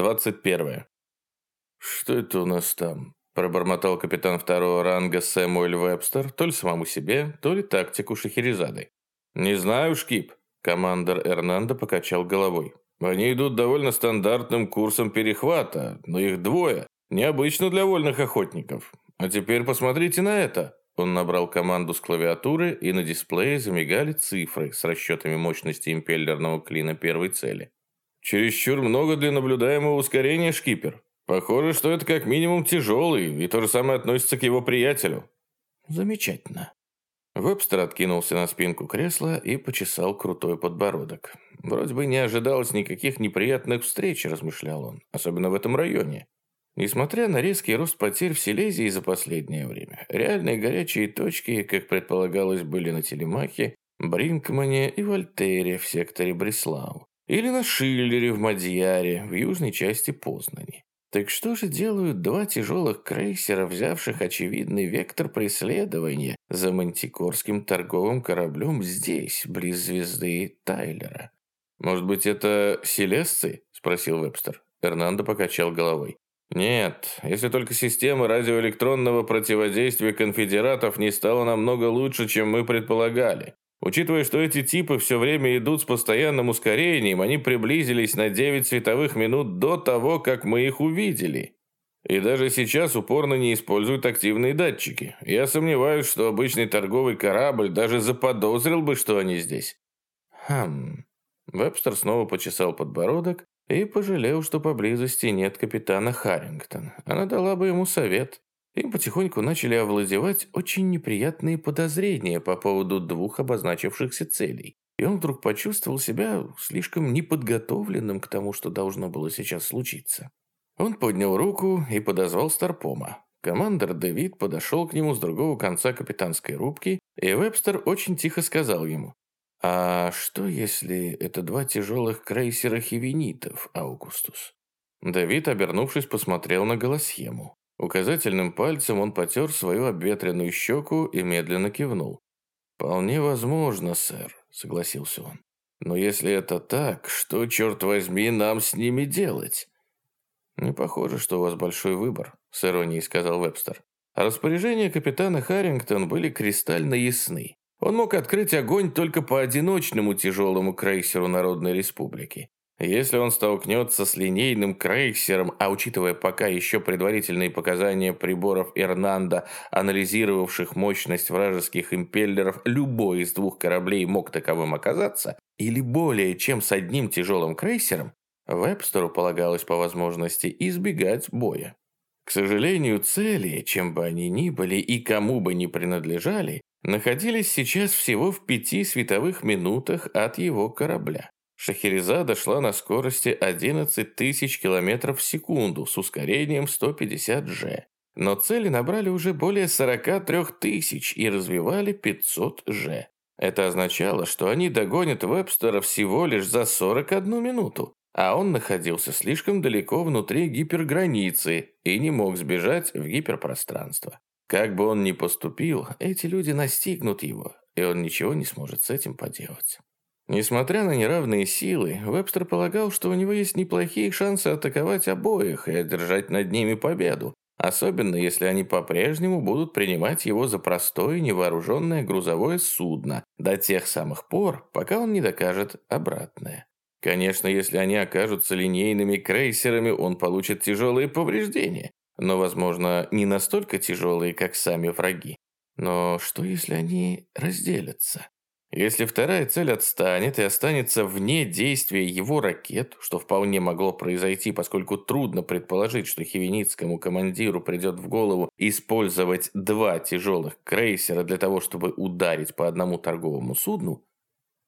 Глава 21. «Что это у нас там?» – пробормотал капитан второго ранга Сэмуэль Вебстер, то ли самому себе, то ли тактику Шахерезады. «Не знаю, Шкип», – командор Эрнандо покачал головой. «Они идут довольно стандартным курсом перехвата, но их двое. Необычно для вольных охотников. А теперь посмотрите на это». Он набрал команду с клавиатуры, и на дисплее замигали цифры с расчетами мощности импеллерного клина первой цели. «Чересчур много для наблюдаемого ускорения, шкипер. Похоже, что это как минимум тяжелый, и то же самое относится к его приятелю». «Замечательно». Вебстер откинулся на спинку кресла и почесал крутой подбородок. «Вроде бы не ожидалось никаких неприятных встреч», – размышлял он, – «особенно в этом районе». Несмотря на резкий рост потерь в Силезии за последнее время, реальные горячие точки, как предполагалось, были на Телемахе, Бринкмане и Вольтере в секторе Бреслау, или на Шиллере в Мадьяре в южной части Познани. Так что же делают два тяжелых крейсера, взявших очевидный вектор преследования за мантикорским торговым кораблем здесь, близ звезды Тайлера? «Может быть, это селесцы?» – спросил Вебстер. Эрнандо покачал головой. Нет, если только система радиоэлектронного противодействия конфедератов не стала намного лучше, чем мы предполагали. Учитывая, что эти типы все время идут с постоянным ускорением, они приблизились на 9 световых минут до того, как мы их увидели. И даже сейчас упорно не используют активные датчики. Я сомневаюсь, что обычный торговый корабль даже заподозрил бы, что они здесь. Хм. Вебстер снова почесал подбородок и пожалел, что поблизости нет капитана Харрингтон. Она дала бы ему совет. Им потихоньку начали овладевать очень неприятные подозрения по поводу двух обозначившихся целей. И он вдруг почувствовал себя слишком неподготовленным к тому, что должно было сейчас случиться. Он поднял руку и подозвал Старпома. Командор Дэвид подошел к нему с другого конца капитанской рубки, и Вебстер очень тихо сказал ему «А что, если это два тяжелых крейсера хивенитов, Аугустус?» Давид, обернувшись, посмотрел на голосхему. Указательным пальцем он потер свою обветренную щеку и медленно кивнул. «Вполне возможно, сэр», — согласился он. «Но если это так, что, черт возьми, нам с ними делать?» «Не похоже, что у вас большой выбор», — с иронией сказал Вебстер. Распоряжения капитана Харрингтон были кристально ясны. Он мог открыть огонь только по одиночному тяжелому крейсеру Народной Республики. Если он столкнется с линейным крейсером, а учитывая пока еще предварительные показания приборов Эрнанда, анализировавших мощность вражеских импеллеров, любой из двух кораблей мог таковым оказаться, или более чем с одним тяжелым крейсером, Вебстеру полагалось по возможности избегать боя. К сожалению, цели, чем бы они ни были и кому бы ни принадлежали, находились сейчас всего в пяти световых минутах от его корабля. Шахерезада шла на скорости 11 тысяч километров в секунду с ускорением 150 G. Но цели набрали уже более 43 тысяч и развивали 500 G. Это означало, что они догонят Вебстера всего лишь за 41 минуту, а он находился слишком далеко внутри гиперграницы и не мог сбежать в гиперпространство. Как бы он ни поступил, эти люди настигнут его, и он ничего не сможет с этим поделать. Несмотря на неравные силы, Вебстер полагал, что у него есть неплохие шансы атаковать обоих и одержать над ними победу, особенно если они по-прежнему будут принимать его за простое невооруженное грузовое судно до тех самых пор, пока он не докажет обратное. Конечно, если они окажутся линейными крейсерами, он получит тяжелые повреждения, но, возможно, не настолько тяжелые, как сами враги. Но что, если они разделятся? Если вторая цель отстанет и останется вне действия его ракет, что вполне могло произойти, поскольку трудно предположить, что хивеницкому командиру придет в голову использовать два тяжелых крейсера для того, чтобы ударить по одному торговому судну,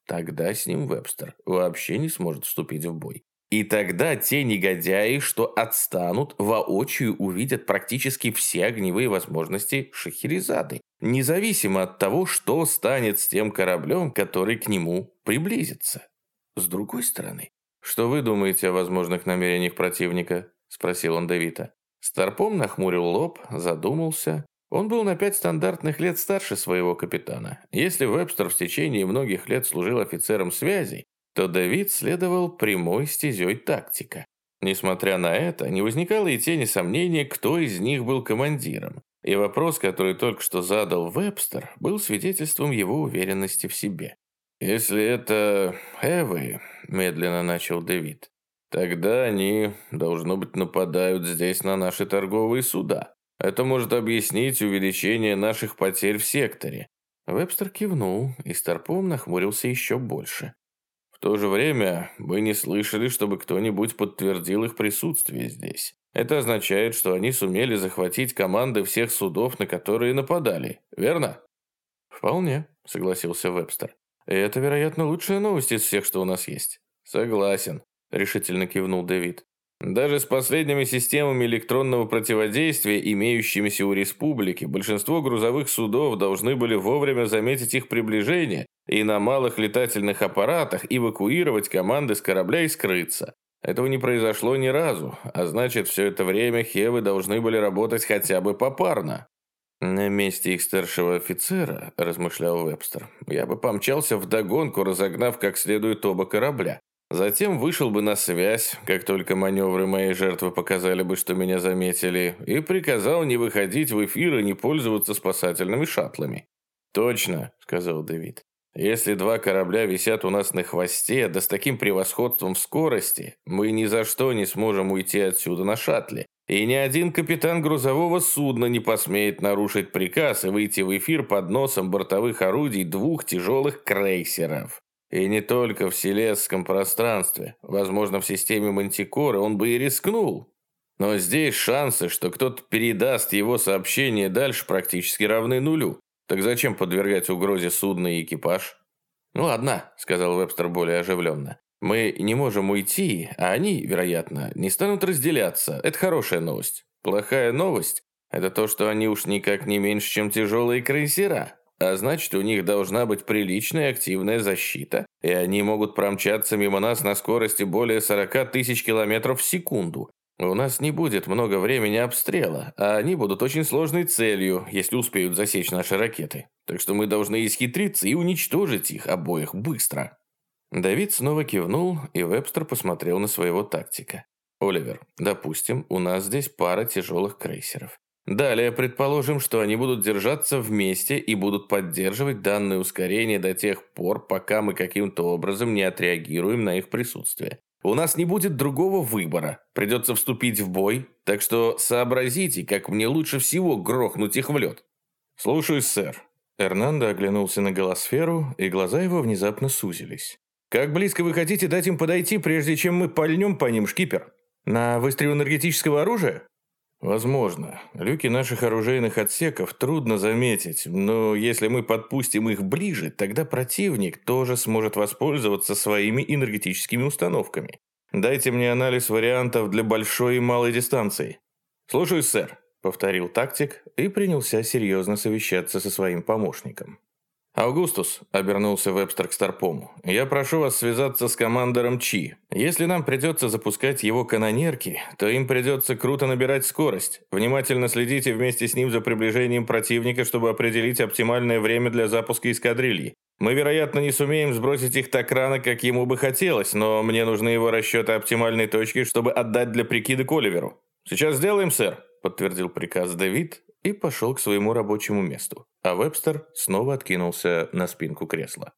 тогда с ним Вебстер вообще не сможет вступить в бой. И тогда те негодяи, что отстанут, воочию увидят практически все огневые возможности Шахерезады, независимо от того, что станет с тем кораблем, который к нему приблизится. С другой стороны, что вы думаете о возможных намерениях противника? Спросил он Давида. Старпом нахмурил лоб, задумался. Он был на пять стандартных лет старше своего капитана. Если Вебстер в течение многих лет служил офицером связи, то Давид следовал прямой стезей тактика. Несмотря на это, не возникало и тени сомнения, кто из них был командиром. И вопрос, который только что задал Вебстер, был свидетельством его уверенности в себе. «Если это Эвы», – медленно начал Дэвид, – «тогда они, должно быть, нападают здесь на наши торговые суда. Это может объяснить увеличение наших потерь в секторе». Вебстер кивнул, и Старпом нахмурился еще больше. В то же время мы не слышали, чтобы кто-нибудь подтвердил их присутствие здесь. Это означает, что они сумели захватить команды всех судов, на которые нападали, верно? «Вполне», — согласился Вебстер. И это, вероятно, лучшая новость из всех, что у нас есть. Согласен, решительно кивнул Дэвид. Даже с последними системами электронного противодействия, имеющимися у республики, большинство грузовых судов должны были вовремя заметить их приближение и на малых летательных аппаратах эвакуировать команды с корабля и скрыться. Этого не произошло ни разу, а значит, все это время Хевы должны были работать хотя бы попарно. «На месте их старшего офицера, — размышлял Вебстер, — я бы помчался в догонку, разогнав как следует оба корабля. Затем вышел бы на связь, как только маневры моей жертвы показали бы, что меня заметили, и приказал не выходить в эфир и не пользоваться спасательными шаттлами. «Точно», — сказал Дэвид. «Если два корабля висят у нас на хвосте, да с таким превосходством в скорости, мы ни за что не сможем уйти отсюда на шаттле. И ни один капитан грузового судна не посмеет нарушить приказ и выйти в эфир под носом бортовых орудий двух тяжелых крейсеров. И не только в селесском пространстве. Возможно, в системе Мантикоры он бы и рискнул. Но здесь шансы, что кто-то передаст его сообщение дальше, практически равны нулю. Так зачем подвергать угрозе судно и экипаж? «Ну ладно», — сказал Вебстер более оживленно. Мы не можем уйти, а они, вероятно, не станут разделяться. Это хорошая новость. Плохая новость – это то, что они уж никак не меньше, чем тяжелые крейсера. А значит, у них должна быть приличная активная защита, и они могут промчаться мимо нас на скорости более 40 тысяч километров в секунду. У нас не будет много времени обстрела, а они будут очень сложной целью, если успеют засечь наши ракеты. Так что мы должны исхитриться и уничтожить их обоих быстро. Давид снова кивнул, и Вебстер посмотрел на своего тактика. «Оливер, допустим, у нас здесь пара тяжелых крейсеров. Далее предположим, что они будут держаться вместе и будут поддерживать данное ускорение до тех пор, пока мы каким-то образом не отреагируем на их присутствие. У нас не будет другого выбора. Придется вступить в бой, так что сообразите, как мне лучше всего грохнуть их в лед». «Слушаюсь, сэр». Эрнандо оглянулся на голосферу, и глаза его внезапно сузились. Как близко вы хотите дать им подойти, прежде чем мы пальнем по ним, шкипер? На выстрел энергетического оружия? Возможно. Люки наших оружейных отсеков трудно заметить, но если мы подпустим их ближе, тогда противник тоже сможет воспользоваться своими энергетическими установками. Дайте мне анализ вариантов для большой и малой дистанции. Слушаюсь, сэр, повторил тактик и принялся серьезно совещаться со своим помощником. «Аугустус», — обернулся Вебстер к Старпому, — «я прошу вас связаться с командором Чи. Если нам придется запускать его канонерки, то им придется круто набирать скорость. Внимательно следите вместе с ним за приближением противника, чтобы определить оптимальное время для запуска эскадрильи. Мы, вероятно, не сумеем сбросить их так рано, как ему бы хотелось, но мне нужны его расчеты оптимальной точки, чтобы отдать для прикида Оливеру. Сейчас сделаем, сэр», — подтвердил приказ Дэвид и пошел к своему рабочему месту а Вебстер снова откинулся на спинку кресла.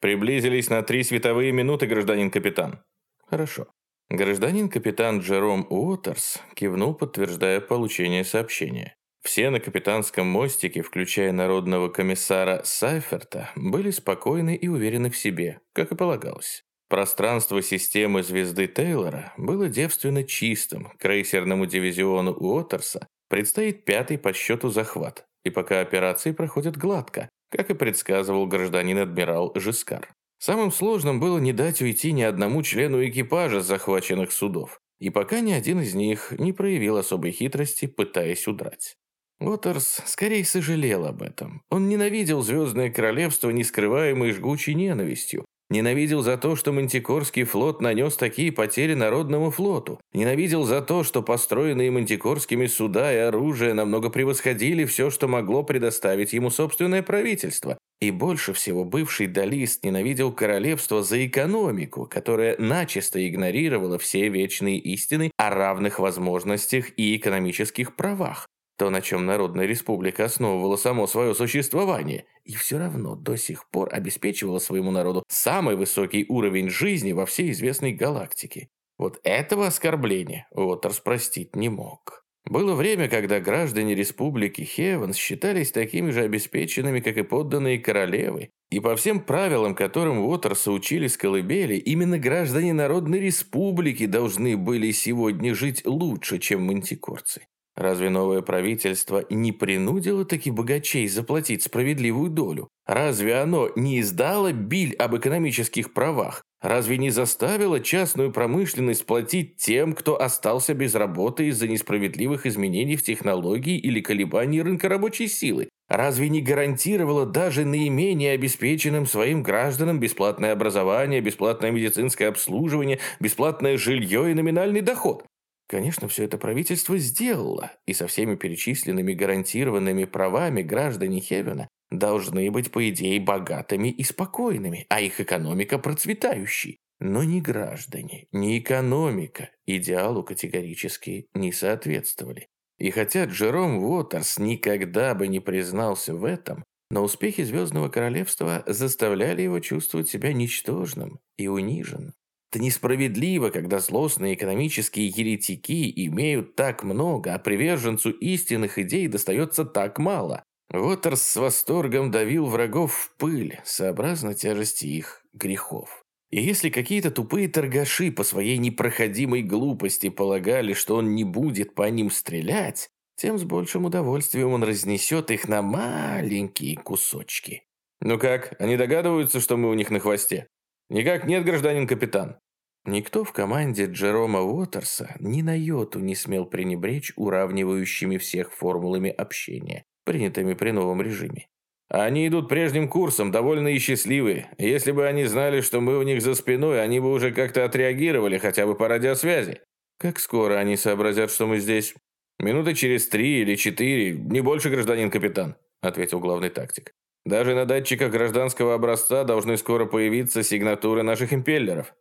«Приблизились на три световые минуты, гражданин капитан». «Хорошо». Гражданин капитан Джером Уотерс кивнул, подтверждая получение сообщения. Все на капитанском мостике, включая народного комиссара Сайферта, были спокойны и уверены в себе, как и полагалось. Пространство системы звезды Тейлора было девственно чистым. Крейсерному дивизиону Уотерса предстоит пятый по счету захват и пока операции проходят гладко, как и предсказывал гражданин-адмирал Жискар. Самым сложным было не дать уйти ни одному члену экипажа захваченных судов, и пока ни один из них не проявил особой хитрости, пытаясь удрать. Уотерс скорее сожалел об этом. Он ненавидел Звездное Королевство нескрываемой жгучей ненавистью, Ненавидел за то, что Мантикорский флот нанес такие потери Народному флоту. Ненавидел за то, что построенные Мантикорскими суда и оружие намного превосходили все, что могло предоставить ему собственное правительство. И больше всего бывший далист ненавидел королевство за экономику, которая начисто игнорировала все вечные истины о равных возможностях и экономических правах, то, на чем Народная Республика основывала само свое существование, и все равно до сих пор обеспечивала своему народу самый высокий уровень жизни во всей известной галактике. Вот этого оскорбления Уотерс простить не мог. Было время, когда граждане республики Хевенс считались такими же обеспеченными, как и подданные королевы, и по всем правилам, которым Уотерса учили с колыбели, именно граждане Народной Республики должны были сегодня жить лучше, чем мантикорцы. Разве новое правительство не принудило таки богачей заплатить справедливую долю? Разве оно не издало биль об экономических правах? Разве не заставило частную промышленность платить тем, кто остался без работы из-за несправедливых изменений в технологии или колебаний рынка рабочей силы? Разве не гарантировало даже наименее обеспеченным своим гражданам бесплатное образование, бесплатное медицинское обслуживание, бесплатное жилье и номинальный доход? Конечно, все это правительство сделало, и со всеми перечисленными гарантированными правами граждане Хевена должны быть, по идее, богатыми и спокойными, а их экономика процветающей. Но ни граждане, ни экономика идеалу категорически не соответствовали. И хотя Джером Уотерс никогда бы не признался в этом, но успехи Звездного Королевства заставляли его чувствовать себя ничтожным и униженным. Это несправедливо, когда злостные экономические еретики имеют так много, а приверженцу истинных идей достается так мало. Уотерс с восторгом давил врагов в пыль, сообразно тяжести их грехов. И если какие-то тупые торгаши по своей непроходимой глупости полагали, что он не будет по ним стрелять, тем с большим удовольствием он разнесет их на маленькие кусочки. «Ну как, они догадываются, что мы у них на хвосте?» «Никак нет, гражданин капитан». Никто в команде Джерома Уотерса ни на йоту не смел пренебречь уравнивающими всех формулами общения, принятыми при новом режиме. Они идут прежним курсом, довольны и счастливы. Если бы они знали, что мы у них за спиной, они бы уже как-то отреагировали, хотя бы по радиосвязи. Как скоро они сообразят, что мы здесь? Минуты через три или четыре, не больше, гражданин капитан, ответил главный тактик. Даже на датчиках гражданского образца должны скоро появиться сигнатуры наших импеллеров.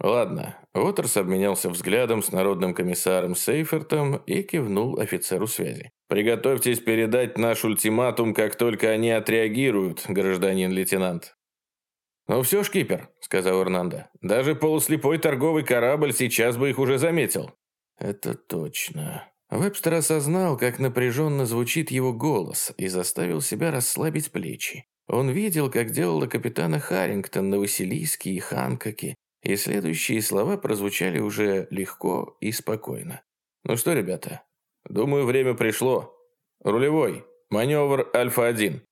Ладно, Уотерс обменялся взглядом с народным комиссаром Сейфертом и кивнул офицеру связи. «Приготовьтесь передать наш ультиматум, как только они отреагируют, гражданин лейтенант». «Ну все, шкипер», — сказал Эрнандо. «Даже полуслепой торговый корабль сейчас бы их уже заметил». «Это точно», Вебстер осознал, как напряженно звучит его голос, и заставил себя расслабить плечи. Он видел, как делала капитана Харрингтон на Василийске и Ханкоке, и следующие слова прозвучали уже легко и спокойно. «Ну что, ребята, думаю, время пришло. Рулевой, маневр Альфа-1».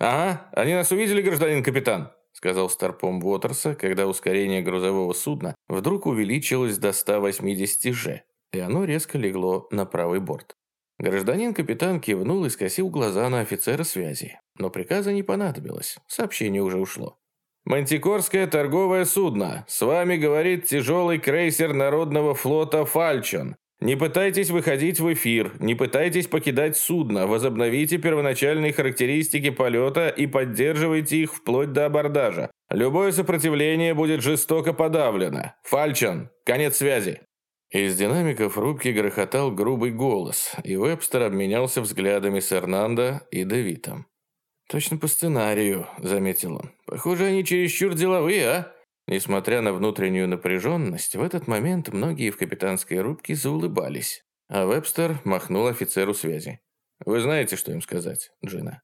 «Ага, они нас увидели, гражданин капитан», сказал Старпом Уотерса, когда ускорение грузового судна вдруг увеличилось до 180 Ж и оно резко легло на правый борт. Гражданин-капитан кивнул и скосил глаза на офицера связи. Но приказа не понадобилось, сообщение уже ушло. «Мантикорское торговое судно. С вами говорит тяжелый крейсер Народного флота «Фальчон». Не пытайтесь выходить в эфир, не пытайтесь покидать судно, возобновите первоначальные характеристики полета и поддерживайте их вплоть до абордажа. Любое сопротивление будет жестоко подавлено. Фальчон, конец связи. Из динамиков рубки грохотал грубый голос, и Вебстер обменялся взглядами с Эрнандо и Девитом. «Точно по сценарию», — заметил он. «Похоже, они чересчур деловые, а?» Несмотря на внутреннюю напряженность, в этот момент многие в капитанской рубке заулыбались, а Вебстер махнул офицеру связи. «Вы знаете, что им сказать, Джина?»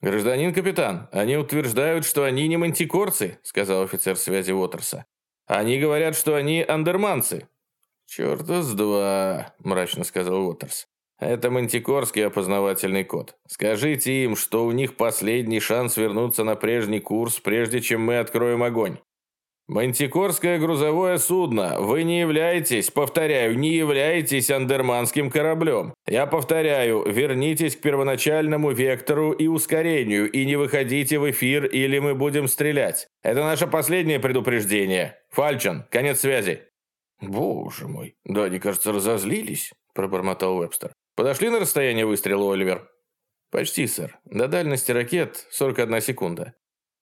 «Гражданин капитан, они утверждают, что они не мантикорцы», — сказал офицер связи Уотерса. «Они говорят, что они андерманцы». «Черта с два», – мрачно сказал Уотерс. «Это мантикорский опознавательный код. Скажите им, что у них последний шанс вернуться на прежний курс, прежде чем мы откроем огонь. Мантикорское грузовое судно, вы не являетесь, повторяю, не являетесь андерманским кораблем. Я повторяю, вернитесь к первоначальному вектору и ускорению, и не выходите в эфир, или мы будем стрелять. Это наше последнее предупреждение. Фальчон, конец связи». «Боже мой, да они, кажется, разозлились», – пробормотал Вебстер. «Подошли на расстояние выстрела, Оливер?» «Почти, сэр. До дальности ракет 41 секунда».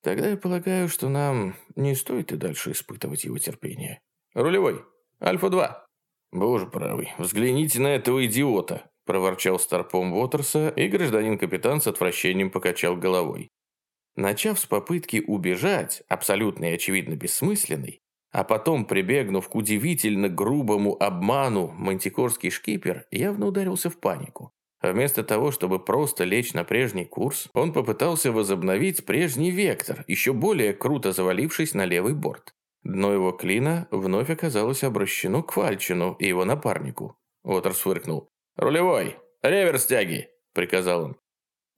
«Тогда я полагаю, что нам не стоит и дальше испытывать его терпение». «Рулевой. Альфа-2». «Боже правый, взгляните на этого идиота!» проворчал старпом Уотерса, и гражданин-капитан с отвращением покачал головой. Начав с попытки убежать, абсолютно и очевидно бессмысленной, а потом, прибегнув к удивительно грубому обману, мантикорский шкипер явно ударился в панику. Вместо того, чтобы просто лечь на прежний курс, он попытался возобновить прежний вектор, еще более круто завалившись на левый борт. Дно его клина вновь оказалось обращено к Фальчину и его напарнику. Уотерс фыркнул. «Рулевой! Реверс тяги!» – приказал он.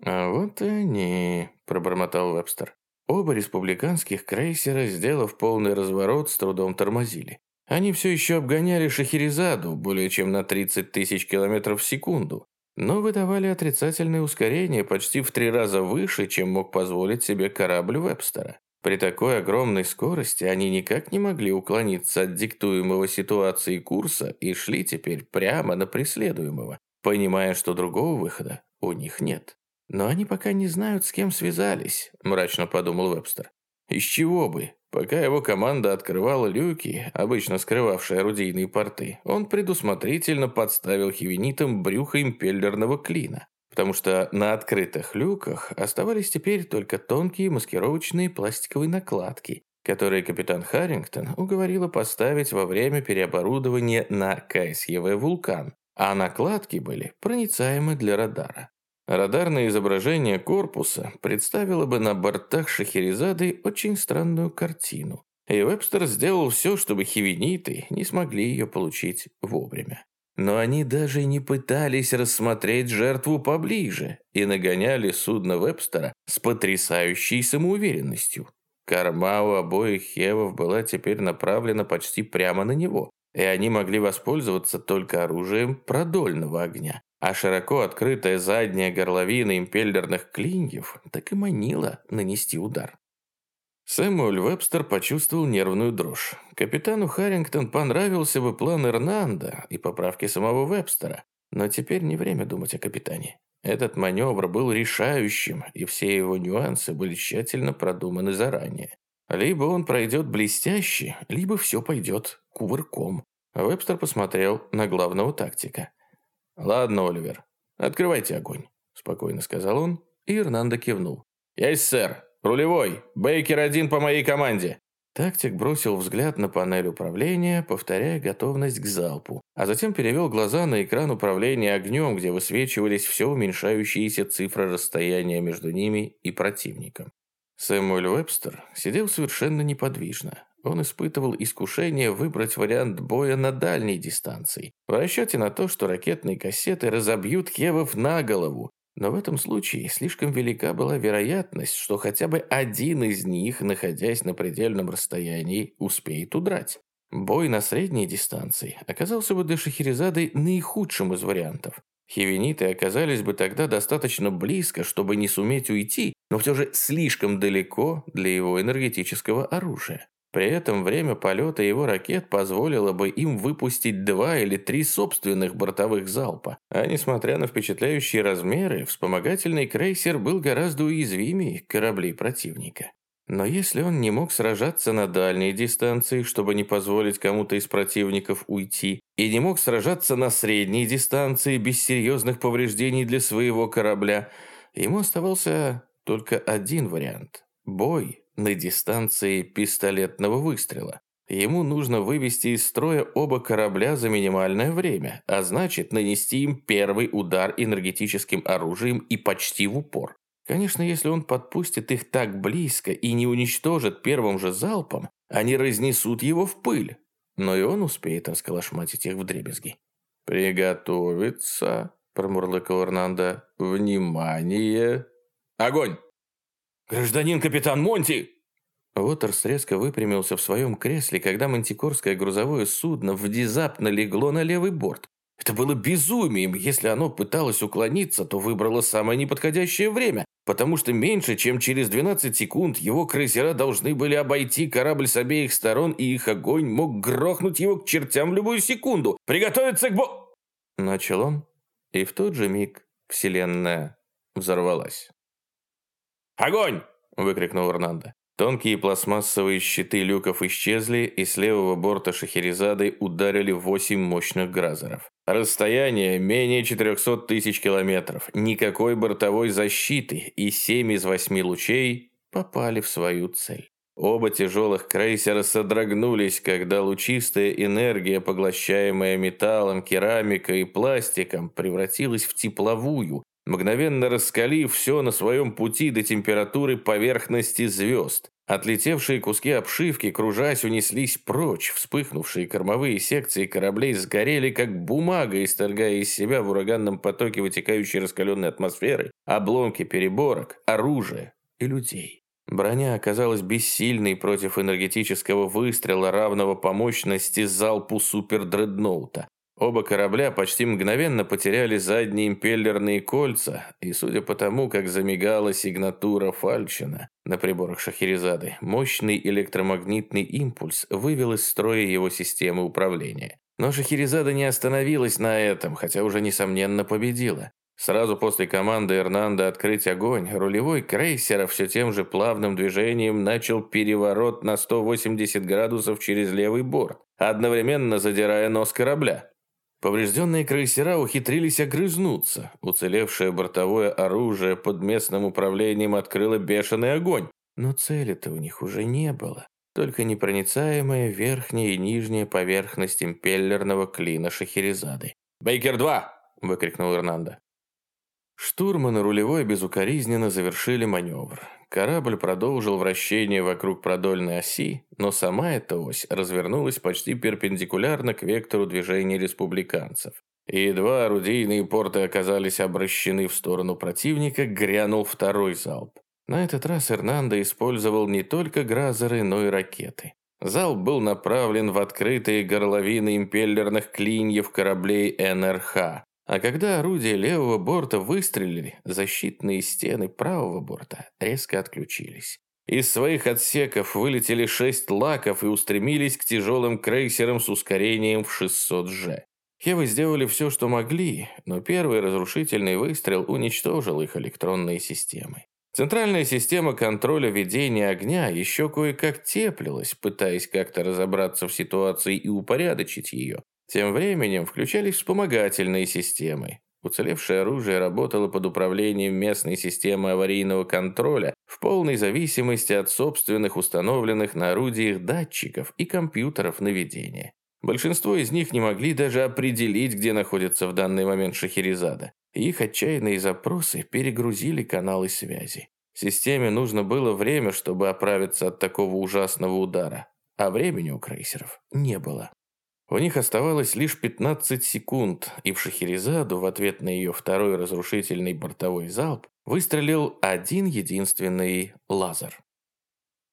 «А вот и они», – пробормотал Вебстер. Оба республиканских крейсера, сделав полный разворот, с трудом тормозили. Они все еще обгоняли Шахерезаду более чем на 30 тысяч километров в секунду, но выдавали отрицательное ускорение почти в три раза выше, чем мог позволить себе корабль Вебстера. При такой огромной скорости они никак не могли уклониться от диктуемого ситуации курса и шли теперь прямо на преследуемого, понимая, что другого выхода у них нет. «Но они пока не знают, с кем связались», – мрачно подумал Вебстер. «Из чего бы? Пока его команда открывала люки, обычно скрывавшие орудийные порты, он предусмотрительно подставил хивенитам брюхо импеллерного клина потому что на открытых люках оставались теперь только тонкие маскировочные пластиковые накладки, которые капитан Харрингтон уговорила поставить во время переоборудования на КСЕВ «Вулкан», а накладки были проницаемы для радара. Радарное изображение корпуса представило бы на бортах Шахерезады очень странную картину, и Вебстер сделал все, чтобы хевениты не смогли ее получить вовремя. Но они даже не пытались рассмотреть жертву поближе и нагоняли судно Вебстера с потрясающей самоуверенностью. Корма у обоих Хевов была теперь направлена почти прямо на него, и они могли воспользоваться только оружием продольного огня. А широко открытая задняя горловина импеллерных клиньев так и манила нанести удар. Сэмюэль Вебстер почувствовал нервную дрожь. Капитану Харрингтон понравился бы план Эрнандо и поправки самого Вебстера, но теперь не время думать о капитане. Этот маневр был решающим, и все его нюансы были тщательно продуманы заранее. Либо он пройдет блестяще, либо все пойдет кувырком. Вебстер посмотрел на главного тактика. «Ладно, Оливер, открывайте огонь», – спокойно сказал он, и Эрнандо кивнул. «Есть, сэр», «Рулевой! Бейкер один по моей команде!» Тактик бросил взгляд на панель управления, повторяя готовность к залпу, а затем перевел глаза на экран управления огнем, где высвечивались все уменьшающиеся цифры расстояния между ними и противником. Сэмюэль Вебстер сидел совершенно неподвижно. Он испытывал искушение выбрать вариант боя на дальней дистанции, в расчете на то, что ракетные кассеты разобьют Кевов на голову, но в этом случае слишком велика была вероятность, что хотя бы один из них, находясь на предельном расстоянии, успеет удрать. Бой на средней дистанции оказался бы для Шахерезады наихудшим из вариантов. Хивениты оказались бы тогда достаточно близко, чтобы не суметь уйти, но все же слишком далеко для его энергетического оружия. При этом время полета его ракет позволило бы им выпустить два или три собственных бортовых залпа. А несмотря на впечатляющие размеры, вспомогательный крейсер был гораздо уязвимее кораблей противника. Но если он не мог сражаться на дальней дистанции, чтобы не позволить кому-то из противников уйти, и не мог сражаться на средней дистанции без серьезных повреждений для своего корабля, ему оставался только один вариант – бой на дистанции пистолетного выстрела. Ему нужно вывести из строя оба корабля за минимальное время, а значит нанести им первый удар энергетическим оружием и почти в упор. Конечно, если он подпустит их так близко и не уничтожит первым же залпом, они разнесут его в пыль. Но и он успеет расколошматить их в дребезги. «Приготовиться», – промурлыкал Эрнандо. «Внимание!» «Огонь!» «Гражданин капитан Монти!» Уотерс резко выпрямился в своем кресле, когда мантикорское грузовое судно внезапно легло на левый борт. Это было безумием. Если оно пыталось уклониться, то выбрало самое неподходящее время, потому что меньше, чем через 12 секунд его крейсера должны были обойти корабль с обеих сторон, и их огонь мог грохнуть его к чертям в любую секунду. «Приготовиться к бо...» Начал он, и в тот же миг вселенная взорвалась. «Огонь!» – выкрикнул Эрнандо. Тонкие пластмассовые щиты люков исчезли, и с левого борта Шахерезады ударили восемь мощных гразеров. Расстояние менее 400 тысяч километров, никакой бортовой защиты, и семь из восьми лучей попали в свою цель. Оба тяжелых крейсера содрогнулись, когда лучистая энергия, поглощаемая металлом, керамикой и пластиком, превратилась в тепловую, мгновенно раскалив все на своем пути до температуры поверхности звезд. Отлетевшие куски обшивки, кружась, унеслись прочь. Вспыхнувшие кормовые секции кораблей сгорели, как бумага, исторгая из себя в ураганном потоке вытекающей раскаленной атмосферы обломки переборок, оружия и людей. Броня оказалась бессильной против энергетического выстрела, равного по мощности залпу супердредноута. Оба корабля почти мгновенно потеряли задние импеллерные кольца, и судя по тому, как замигала сигнатура Фальчина на приборах Шахерезады, мощный электромагнитный импульс вывел из строя его системы управления. Но Шахерезада не остановилась на этом, хотя уже несомненно победила. Сразу после команды Эрнанда открыть огонь, рулевой крейсера все тем же плавным движением начал переворот на 180 градусов через левый борт, одновременно задирая нос корабля. Поврежденные крейсера ухитрились огрызнуться. Уцелевшее бортовое оружие под местным управлением открыло бешеный огонь. Но цели-то у них уже не было. Только непроницаемая верхняя и нижняя поверхность импеллерного клина Шахерезады. «Бейкер-2!» – выкрикнул Эрнандо. Штурман и рулевой безукоризненно завершили маневр. Корабль продолжил вращение вокруг продольной оси, но сама эта ось развернулась почти перпендикулярно к вектору движения республиканцев. И едва орудийные порты оказались обращены в сторону противника, грянул второй залп. На этот раз Эрнандо использовал не только гразеры, но и ракеты. Залп был направлен в открытые горловины импеллерных клиньев кораблей НРХ, а когда орудия левого борта выстрелили, защитные стены правого борта резко отключились. Из своих отсеков вылетели шесть лаков и устремились к тяжелым крейсерам с ускорением в 600G. Хевы сделали все, что могли, но первый разрушительный выстрел уничтожил их электронные системы. Центральная система контроля ведения огня еще кое-как теплилась, пытаясь как-то разобраться в ситуации и упорядочить ее, тем временем включались вспомогательные системы. Уцелевшее оружие работало под управлением местной системы аварийного контроля в полной зависимости от собственных установленных на орудиях датчиков и компьютеров наведения. Большинство из них не могли даже определить, где находится в данный момент Шахерезада. Их отчаянные запросы перегрузили каналы связи. Системе нужно было время, чтобы оправиться от такого ужасного удара, а времени у крейсеров не было. У них оставалось лишь 15 секунд, и в Шахерезаду в ответ на ее второй разрушительный бортовой залп выстрелил один единственный лазер.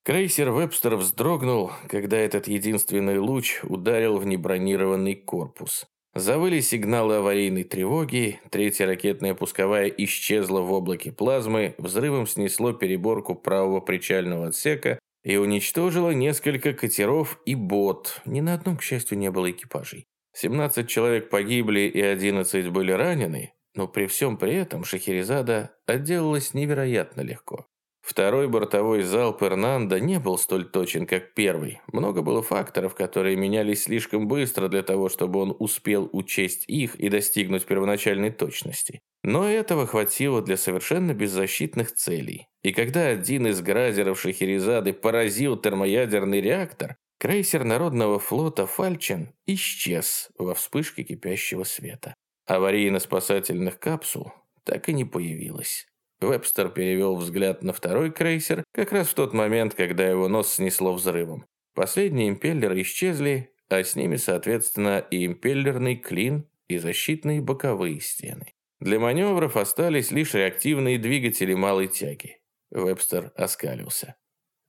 Крейсер Вебстер вздрогнул, когда этот единственный луч ударил в небронированный корпус. Завыли сигналы аварийной тревоги, третья ракетная пусковая исчезла в облаке плазмы, взрывом снесло переборку правого причального отсека, и уничтожила несколько катеров и бот. Ни на одном, к счастью, не было экипажей. 17 человек погибли и 11 были ранены, но при всем при этом Шахерезада отделалась невероятно легко. Второй бортовой залп Эрнанда не был столь точен, как первый. Много было факторов, которые менялись слишком быстро для того, чтобы он успел учесть их и достигнуть первоначальной точности. Но этого хватило для совершенно беззащитных целей. И когда один из гразеров Шахерезады поразил термоядерный реактор, крейсер Народного флота «Фальчен» исчез во вспышке кипящего света. Аварийно-спасательных капсул так и не появилось. Вебстер перевел взгляд на второй крейсер как раз в тот момент, когда его нос снесло взрывом. Последние импеллеры исчезли, а с ними, соответственно, и импеллерный клин, и защитные боковые стены. Для маневров остались лишь реактивные двигатели малой тяги. Вебстер оскалился.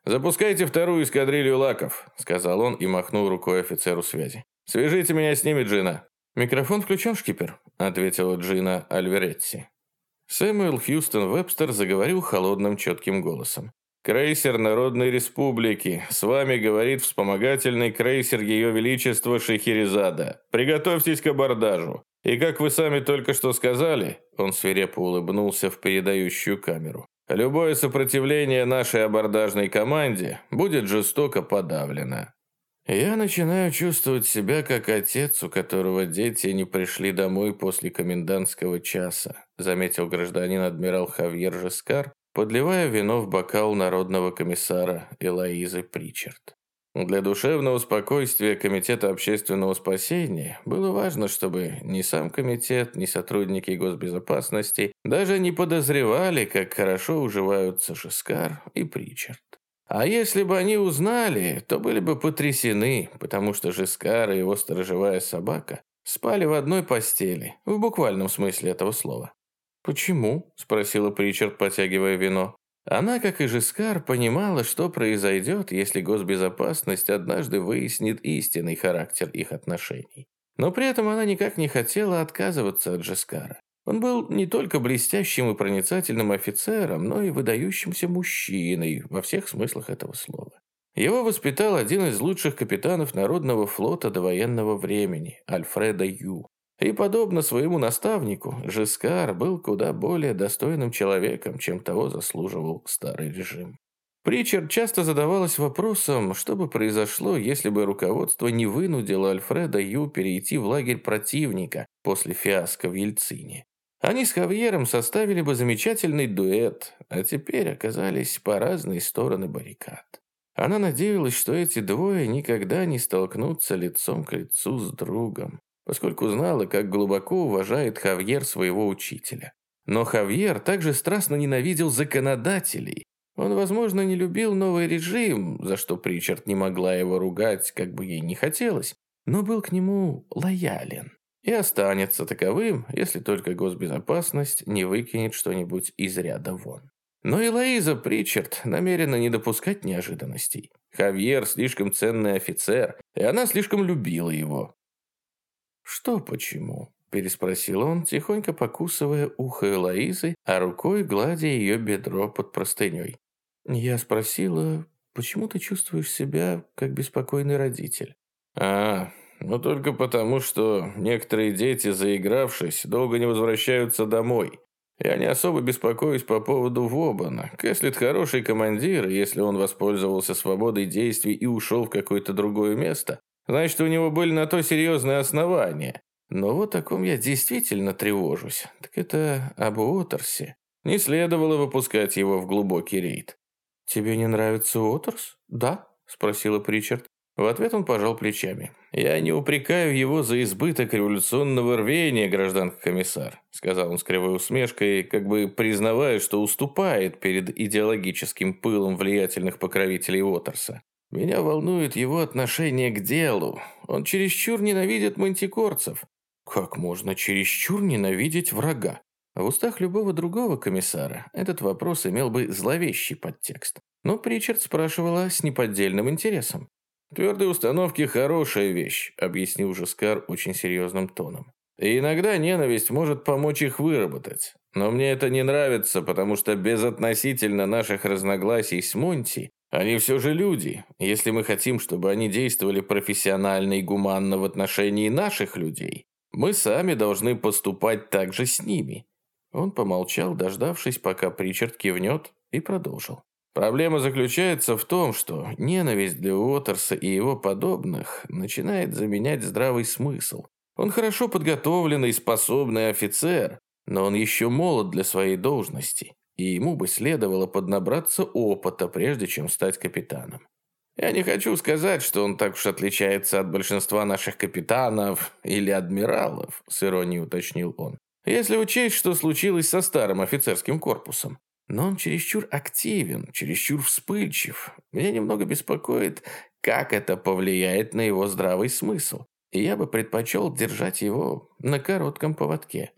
«Запускайте вторую эскадрилью лаков», — сказал он и махнул рукой офицеру связи. «Свяжите меня с ними, Джина». «Микрофон включен, шкипер», — ответила Джина Альверетти. Сэмюэл Хьюстон Вебстер заговорил холодным четким голосом. «Крейсер Народной Республики. С вами говорит вспомогательный крейсер Ее Величества Шехерезада. Приготовьтесь к абордажу. И как вы сами только что сказали, он свирепо улыбнулся в передающую камеру, любое сопротивление нашей абордажной команде будет жестоко подавлено. Я начинаю чувствовать себя как отец, у которого дети не пришли домой после комендантского часа, заметил гражданин адмирал Хавьер Жескар, подливая вино в бокал народного комиссара Элоизы Причард. Для душевного спокойствия Комитета общественного спасения было важно, чтобы ни сам комитет, ни сотрудники госбезопасности даже не подозревали, как хорошо уживаются Шискар и Причард. А если бы они узнали, то были бы потрясены, потому что Жискар и его сторожевая собака спали в одной постели, в буквальном смысле этого слова. «Почему?» – спросила Причард, потягивая вино. Она, как и Жискар, понимала, что произойдет, если госбезопасность однажды выяснит истинный характер их отношений. Но при этом она никак не хотела отказываться от Жискара. Он был не только блестящим и проницательным офицером, но и выдающимся мужчиной во всех смыслах этого слова. Его воспитал один из лучших капитанов Народного флота до военного времени, Альфреда Ю. И, подобно своему наставнику, Жискар был куда более достойным человеком, чем того заслуживал старый режим. Причард часто задавалась вопросом, что бы произошло, если бы руководство не вынудило Альфреда Ю перейти в лагерь противника после фиаско в Ельцине. Они с Хавьером составили бы замечательный дуэт, а теперь оказались по разные стороны баррикад. Она надеялась, что эти двое никогда не столкнутся лицом к лицу с другом поскольку знала, как глубоко уважает Хавьер своего учителя. Но Хавьер также страстно ненавидел законодателей. Он, возможно, не любил новый режим, за что Причард не могла его ругать, как бы ей не хотелось, но был к нему лоялен. И останется таковым, если только госбезопасность не выкинет что-нибудь из ряда вон. Но и Лоиза Причард намерена не допускать неожиданностей. Хавьер слишком ценный офицер, и она слишком любила его. «Что почему?» – переспросил он, тихонько покусывая ухо Элоизы, а рукой гладя ее бедро под простыней. Я спросила, почему ты чувствуешь себя как беспокойный родитель? «А, ну только потому, что некоторые дети, заигравшись, долго не возвращаются домой. Я не особо беспокоюсь по поводу Вобана. Кэслит хороший командир, и если он воспользовался свободой действий и ушел в какое-то другое место, Значит, у него были на то серьезные основания. Но вот о ком я действительно тревожусь, так это об Уотерсе. Не следовало выпускать его в глубокий рейд. «Тебе не нравится Уотерс?» «Да», – спросила Причард. В ответ он пожал плечами. «Я не упрекаю его за избыток революционного рвения, гражданка комиссар», сказал он с кривой усмешкой, как бы признавая, что уступает перед идеологическим пылом влиятельных покровителей Уотерса. Меня волнует его отношение к делу. Он чересчур ненавидит мантикорцев. Как можно чересчур ненавидеть врага? В устах любого другого комиссара этот вопрос имел бы зловещий подтекст. Но Причард спрашивала с неподдельным интересом. «Твердые установки – хорошая вещь», – объяснил Жескар очень серьезным тоном. «И иногда ненависть может помочь их выработать. Но мне это не нравится, потому что безотносительно наших разногласий с Монти они все же люди. Если мы хотим, чтобы они действовали профессионально и гуманно в отношении наших людей, мы сами должны поступать так же с ними». Он помолчал, дождавшись, пока Причард кивнет, и продолжил. Проблема заключается в том, что ненависть для Уотерса и его подобных начинает заменять здравый смысл. Он хорошо подготовленный способный офицер, но он еще молод для своей должности и ему бы следовало поднабраться опыта, прежде чем стать капитаном. Я не хочу сказать, что он так уж отличается от большинства наших капитанов или адмиралов, с иронией уточнил он. Если учесть, что случилось со старым офицерским корпусом. Но он чересчур активен, чересчур вспыльчив. Меня немного беспокоит, как это повлияет на его здравый смысл. И я бы предпочел держать его на коротком поводке.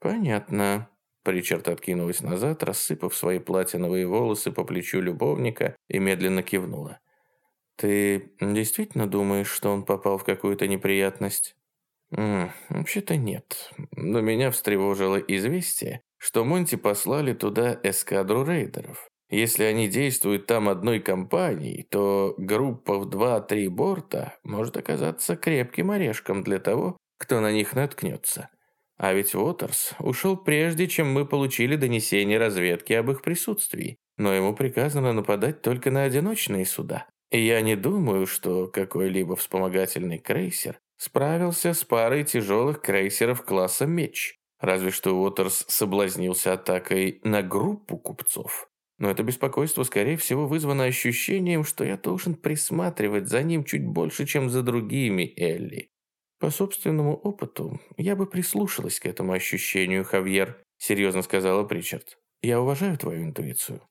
Понятно, Причард откинулась назад, рассыпав свои платиновые волосы по плечу любовника и медленно кивнула. «Ты действительно думаешь, что он попал в какую-то неприятность?» «Вообще-то нет. Но меня встревожило известие, что Монти послали туда эскадру рейдеров. Если они действуют там одной компанией, то группа в два-три борта может оказаться крепким орешком для того, кто на них наткнется. А ведь Уотерс ушел прежде, чем мы получили донесение разведки об их присутствии. Но ему приказано нападать только на одиночные суда. И я не думаю, что какой-либо вспомогательный крейсер справился с парой тяжелых крейсеров класса «Меч». Разве что Уотерс соблазнился атакой на группу купцов. Но это беспокойство, скорее всего, вызвано ощущением, что я должен присматривать за ним чуть больше, чем за другими Элли. По собственному опыту, я бы прислушалась к этому ощущению, Хавьер, серьезно сказала Причард. Я уважаю твою интуицию.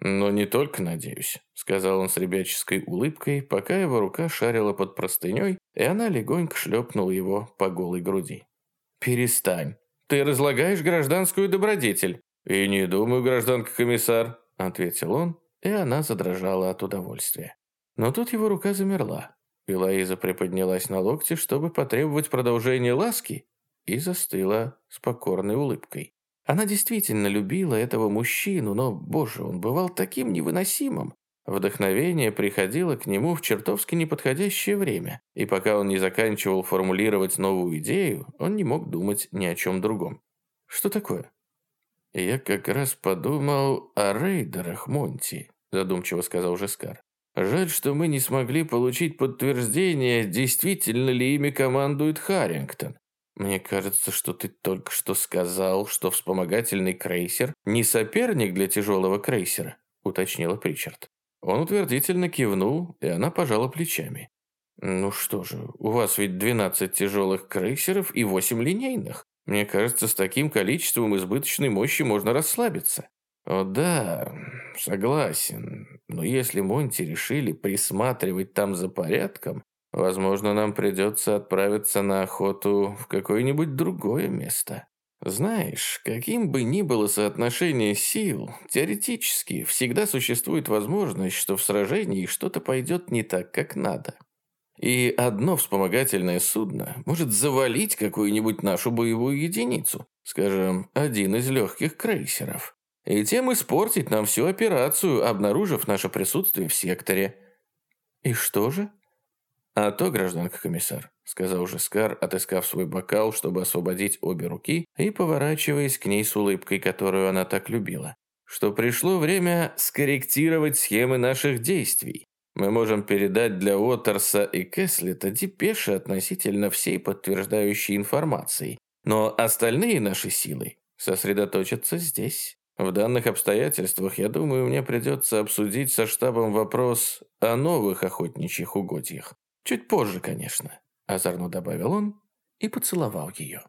«Но не только надеюсь», — сказал он с ребяческой улыбкой, пока его рука шарила под простыней, и она легонько шлепнула его по голой груди. «Перестань. Ты разлагаешь гражданскую добродетель». «И не думаю, гражданка-комиссар», — ответил он, и она задрожала от удовольствия. Но тут его рука замерла, и Лоиза приподнялась на локте, чтобы потребовать продолжения ласки, и застыла с покорной улыбкой. Она действительно любила этого мужчину, но, боже, он бывал таким невыносимым. Вдохновение приходило к нему в чертовски неподходящее время, и пока он не заканчивал формулировать новую идею, он не мог думать ни о чем другом. Что такое? «Я как раз подумал о рейдерах Монти», задумчиво сказал Жескар. «Жаль, что мы не смогли получить подтверждение, действительно ли ими командует Харрингтон. «Мне кажется, что ты только что сказал, что вспомогательный крейсер не соперник для тяжелого крейсера», уточнила Причард. Он утвердительно кивнул, и она пожала плечами. «Ну что же, у вас ведь 12 тяжелых крейсеров и 8 линейных. Мне кажется, с таким количеством избыточной мощи можно расслабиться». «О да, согласен. Но если Монти решили присматривать там за порядком, Возможно, нам придется отправиться на охоту в какое-нибудь другое место. Знаешь, каким бы ни было соотношение сил, теоретически всегда существует возможность, что в сражении что-то пойдет не так, как надо. И одно вспомогательное судно может завалить какую-нибудь нашу боевую единицу, скажем, один из легких крейсеров, и тем испортить нам всю операцию, обнаружив наше присутствие в секторе. И что же? «А то, гражданка комиссар», — сказал Жескар, отыскав свой бокал, чтобы освободить обе руки и поворачиваясь к ней с улыбкой, которую она так любила, что пришло время скорректировать схемы наших действий. Мы можем передать для Уотерса и Кэслета депеши относительно всей подтверждающей информации, но остальные наши силы сосредоточатся здесь. В данных обстоятельствах, я думаю, мне придется обсудить со штабом вопрос о новых охотничьих угодьях. Чуть позже, конечно», – озорно добавил он и поцеловал ее.